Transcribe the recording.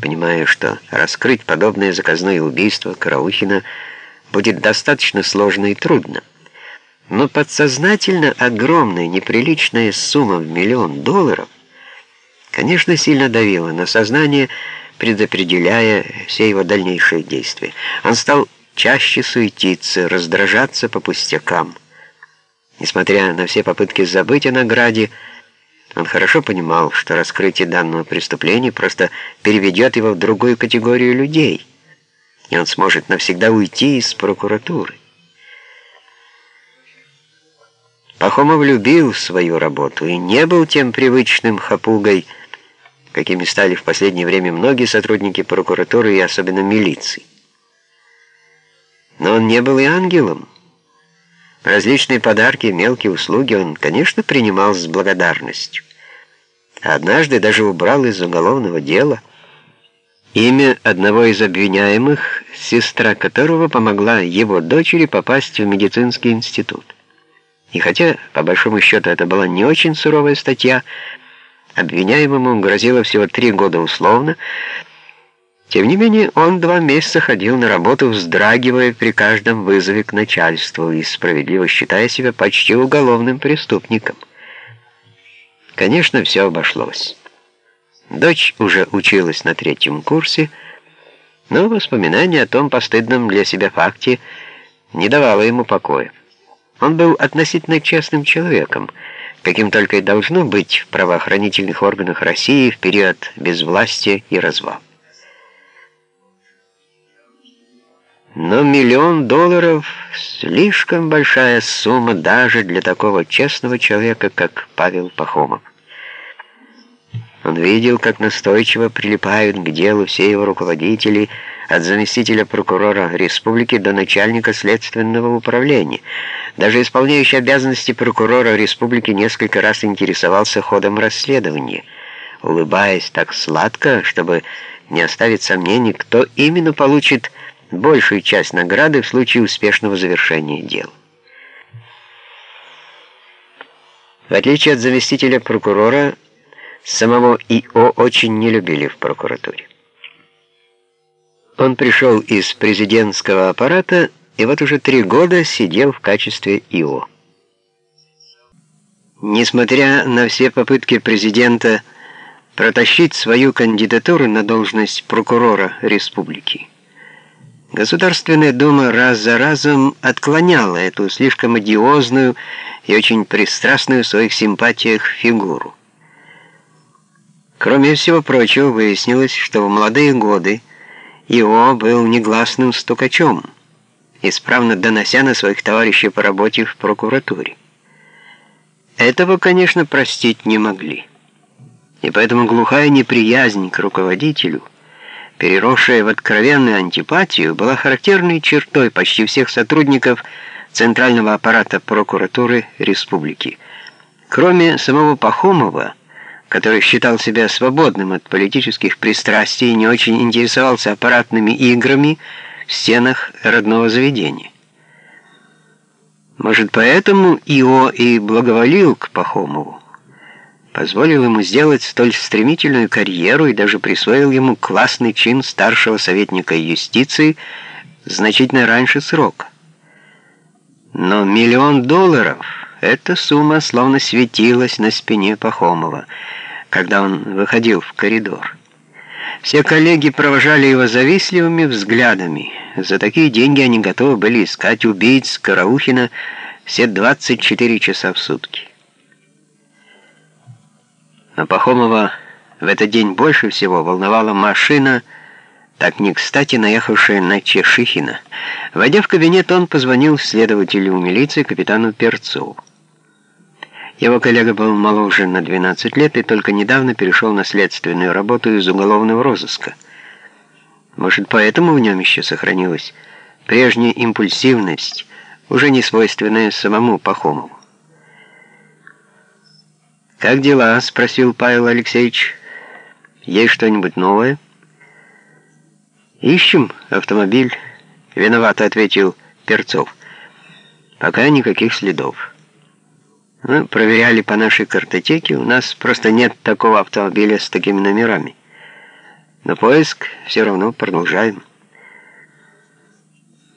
понимая, что раскрыть подобное заказное убийство Караухина будет достаточно сложно и трудно. Но подсознательно огромная неприличная сумма в миллион долларов, конечно, сильно давила на сознание, предопределяя все его дальнейшие действия. Он стал чаще суетиться, раздражаться по пустякам. Несмотря на все попытки забыть о награде, он хорошо понимал, что раскрытие данного преступления просто переведет его в другую категорию людей, и он сможет навсегда уйти из прокуратуры. Пахомов любил свою работу и не был тем привычным хапугой, какими стали в последнее время многие сотрудники прокуратуры и особенно милиции. Но он не был и ангелом. Различные подарки, мелкие услуги он, конечно, принимал с благодарностью. однажды даже убрал из уголовного дела имя одного из обвиняемых, сестра которого помогла его дочери попасть в медицинский институт. И хотя, по большому счету, это была не очень суровая статья, обвиняемому грозило всего три года условно, тем не менее, он два месяца ходил на работу, вздрагивая при каждом вызове к начальству и справедливо считая себя почти уголовным преступником. Конечно, все обошлось. Дочь уже училась на третьем курсе, но воспоминание о том постыдном для себя факте не давало ему покоя. Он был относительно честным человеком, каким только и должно быть в правоохранительных органах России в период безвластия и развала. Но миллион долларов — слишком большая сумма даже для такого честного человека, как Павел Пахомов. Он видел, как настойчиво прилипают к делу все его руководители, от заместителя прокурора республики до начальника следственного управления. Даже исполняющий обязанности прокурора республики несколько раз интересовался ходом расследования, улыбаясь так сладко, чтобы не оставить сомнений, кто именно получит большую часть награды в случае успешного завершения дел. В отличие от заместителя прокурора, самого ИО очень не любили в прокуратуре. Он пришел из президентского аппарата и вот уже три года сидел в качестве ИО. Несмотря на все попытки президента протащить свою кандидатуру на должность прокурора республики, Государственная Дума раз за разом отклоняла эту слишком одиозную и очень пристрастную в своих симпатиях фигуру. Кроме всего прочего, выяснилось, что в молодые годы Ио был негласным стукачом, исправно донося на своих товарищей по работе в прокуратуре. Этого, конечно, простить не могли. И поэтому глухая неприязнь к руководителю – переросшая в откровенную антипатию, была характерной чертой почти всех сотрудников Центрального аппарата прокуратуры республики. Кроме самого Пахомова, который считал себя свободным от политических пристрастий и не очень интересовался аппаратными играми в стенах родного заведения. Может, поэтому Ио и благоволил к Пахомову позволил ему сделать столь стремительную карьеру и даже присвоил ему классный чин старшего советника юстиции значительно раньше срока. Но миллион долларов — эта сумма словно светилась на спине Пахомова, когда он выходил в коридор. Все коллеги провожали его завистливыми взглядами. За такие деньги они готовы были искать убийц Караухина все 24 часа в сутки. Но Пахомова в этот день больше всего волновала машина, так не кстати наехавшая на Чешихина. Войдя в кабинет, он позвонил следователю милиции капитану Перцову. Его коллега был моложе на 12 лет и только недавно перешел на следственную работу из уголовного розыска. Может, поэтому в нем еще сохранилась прежняя импульсивность, уже не свойственная самому Пахомову. «Как дела?» — спросил Павел Алексеевич. «Есть что-нибудь новое?» «Ищем автомобиль», — виновато ответил Перцов. «Пока никаких следов. Мы проверяли по нашей картотеке, у нас просто нет такого автомобиля с такими номерами. Но поиск все равно продолжаем.